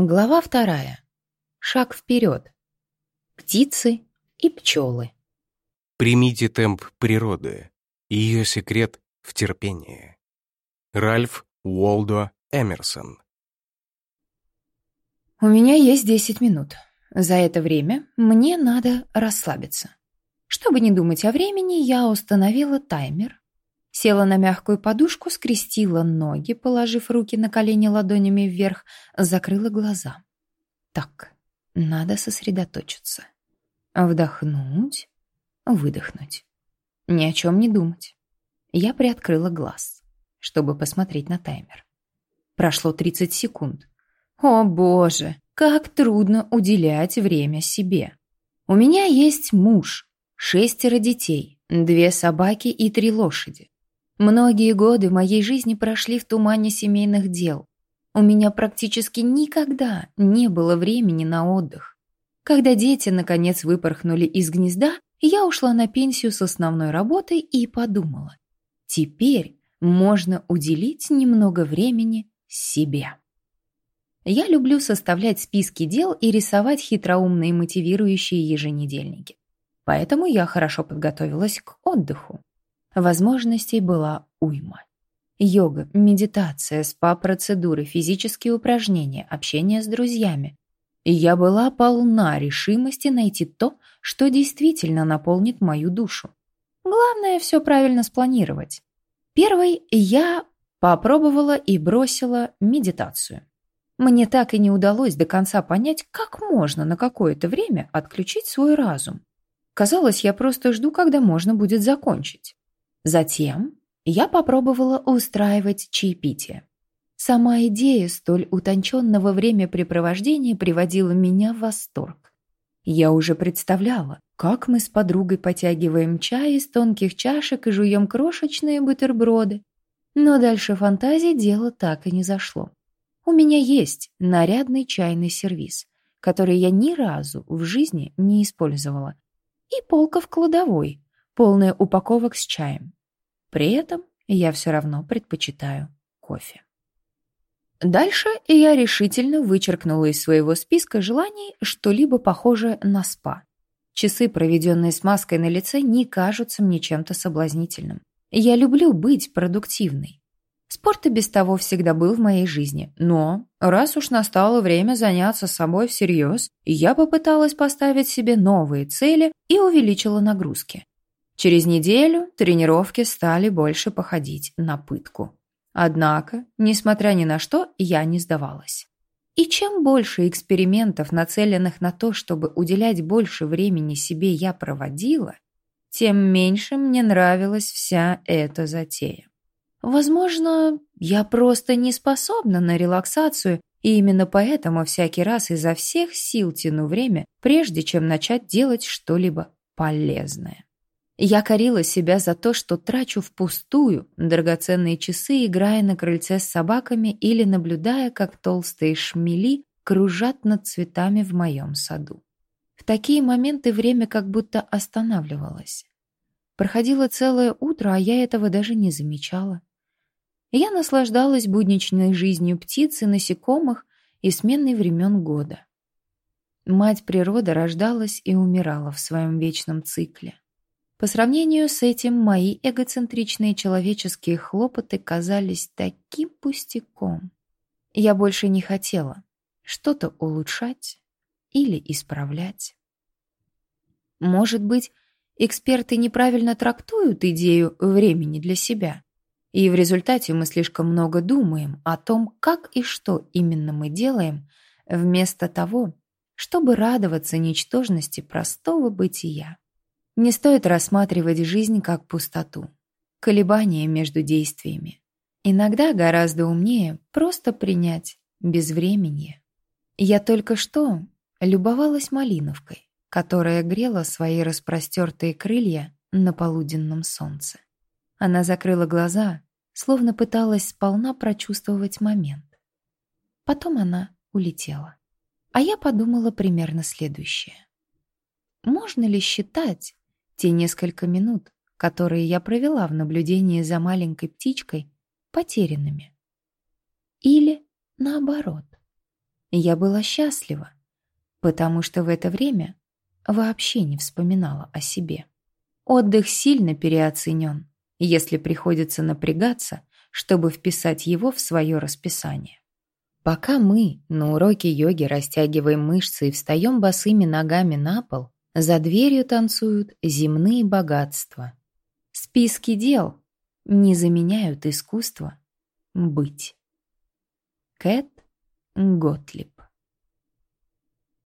Глава вторая. Шаг вперед. Птицы и пчелы. Примите темп природы. Ее секрет в терпении. Ральф Уолдо Эмерсон. У меня есть 10 минут. За это время мне надо расслабиться. Чтобы не думать о времени, я установила таймер, села на мягкую подушку, скрестила ноги, положив руки на колени ладонями вверх, закрыла глаза. Так, надо сосредоточиться. Вдохнуть, выдохнуть. Ни о чем не думать. Я приоткрыла глаз, чтобы посмотреть на таймер. Прошло 30 секунд. О боже, как трудно уделять время себе. У меня есть муж, шестеро детей, две собаки и три лошади. Многие годы моей жизни прошли в тумане семейных дел. У меня практически никогда не было времени на отдых. Когда дети, наконец, выпорхнули из гнезда, я ушла на пенсию с основной работой и подумала. Теперь можно уделить немного времени себе. Я люблю составлять списки дел и рисовать хитроумные мотивирующие еженедельники. Поэтому я хорошо подготовилась к отдыху. Возможностей была уйма. Йога, медитация, спа-процедуры, физические упражнения, общение с друзьями. И я была полна решимости найти то, что действительно наполнит мою душу. Главное все правильно спланировать. Первой я попробовала и бросила медитацию. Мне так и не удалось до конца понять, как можно на какое-то время отключить свой разум. Казалось, я просто жду, когда можно будет закончить. Затем я попробовала устраивать чаепитие. Сама идея столь утонченного времяпрепровождения приводила меня в восторг. Я уже представляла, как мы с подругой потягиваем чай из тонких чашек и жуем крошечные бутерброды. Но дальше фантазии дело так и не зашло. У меня есть нарядный чайный сервиз, который я ни разу в жизни не использовала, и полка в кладовой, полная упаковок с чаем. При этом я все равно предпочитаю кофе. Дальше я решительно вычеркнула из своего списка желаний что-либо похожее на спа. Часы, проведенные с маской на лице, не кажутся мне чем-то соблазнительным. Я люблю быть продуктивной. Спорт и без того всегда был в моей жизни, но раз уж настало время заняться собой всерьез, я попыталась поставить себе новые цели и увеличила нагрузки. Через неделю тренировки стали больше походить на пытку. Однако, несмотря ни на что, я не сдавалась. И чем больше экспериментов, нацеленных на то, чтобы уделять больше времени себе, я проводила, тем меньше мне нравилась вся эта затея. Возможно, я просто не способна на релаксацию, и именно поэтому всякий раз изо всех сил тяну время, прежде чем начать делать что-либо полезное. Я корила себя за то, что трачу впустую драгоценные часы, играя на крыльце с собаками или наблюдая, как толстые шмели кружат над цветами в моем саду. В такие моменты время как будто останавливалось. Проходило целое утро, а я этого даже не замечала. Я наслаждалась будничной жизнью птиц и насекомых и сменой времен года. Мать природа рождалась и умирала в своем вечном цикле. По сравнению с этим мои эгоцентричные человеческие хлопоты казались таким пустяком. Я больше не хотела что-то улучшать или исправлять. Может быть, эксперты неправильно трактуют идею времени для себя – и в результате мы слишком много думаем о том, как и что именно мы делаем, вместо того, чтобы радоваться ничтожности простого бытия. Не стоит рассматривать жизнь как пустоту, колебания между действиями. Иногда гораздо умнее просто принять безвременье. Я только что любовалась малиновкой, которая грела свои распростертые крылья на полуденном солнце. Она закрыла глаза, словно пыталась сполна прочувствовать момент. Потом она улетела. А я подумала примерно следующее. Можно ли считать те несколько минут, которые я провела в наблюдении за маленькой птичкой, потерянными? Или наоборот? я была счастлива, потому что в это время вообще не вспоминала о себе. Отдых сильно переоценен, если приходится напрягаться, чтобы вписать его в свое расписание. Пока мы на уроке йоги растягиваем мышцы и встаем босыми ногами на пол, за дверью танцуют земные богатства. Списки дел не заменяют искусство быть. Кэт Готлиб